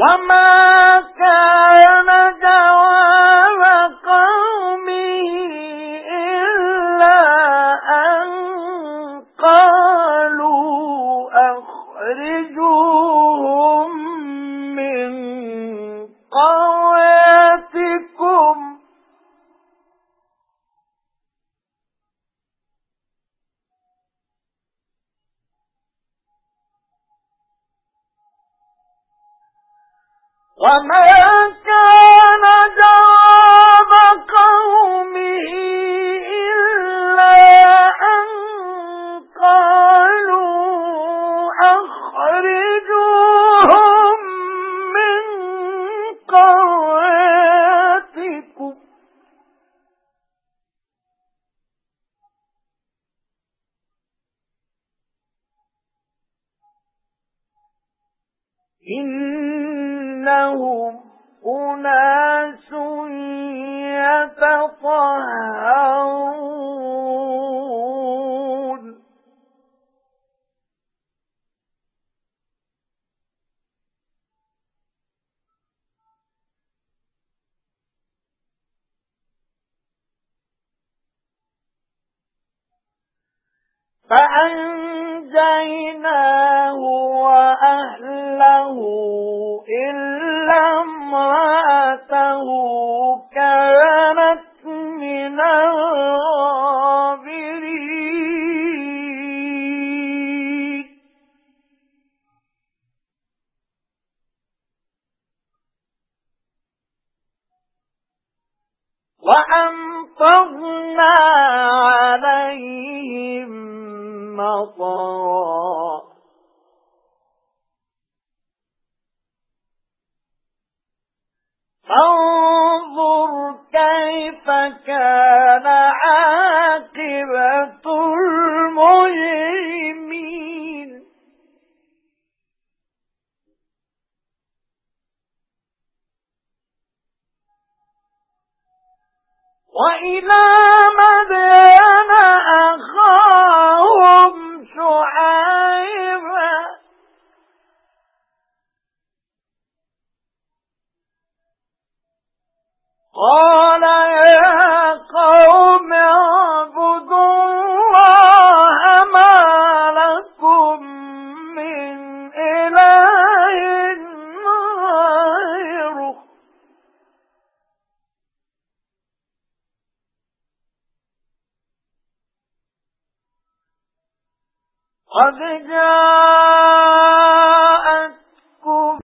وَمَا كَانَ وَمَا كَانَ جَوَابَ قَوْمِهِ إِلَّا أَن قَالُوا أَخْرِجُوهُم مِّن قَرْيَتِكُمْ إِنَّهُمْ أُنَاسٌ يَتَطَهَّرُونَ فَأَنجَيْنَاهُ وَأَمْطَرْنَا عَلَيْهِم مَّطَرًا. فانظر وإلى مدين أخاهم شعيبا. قال يا قد جاء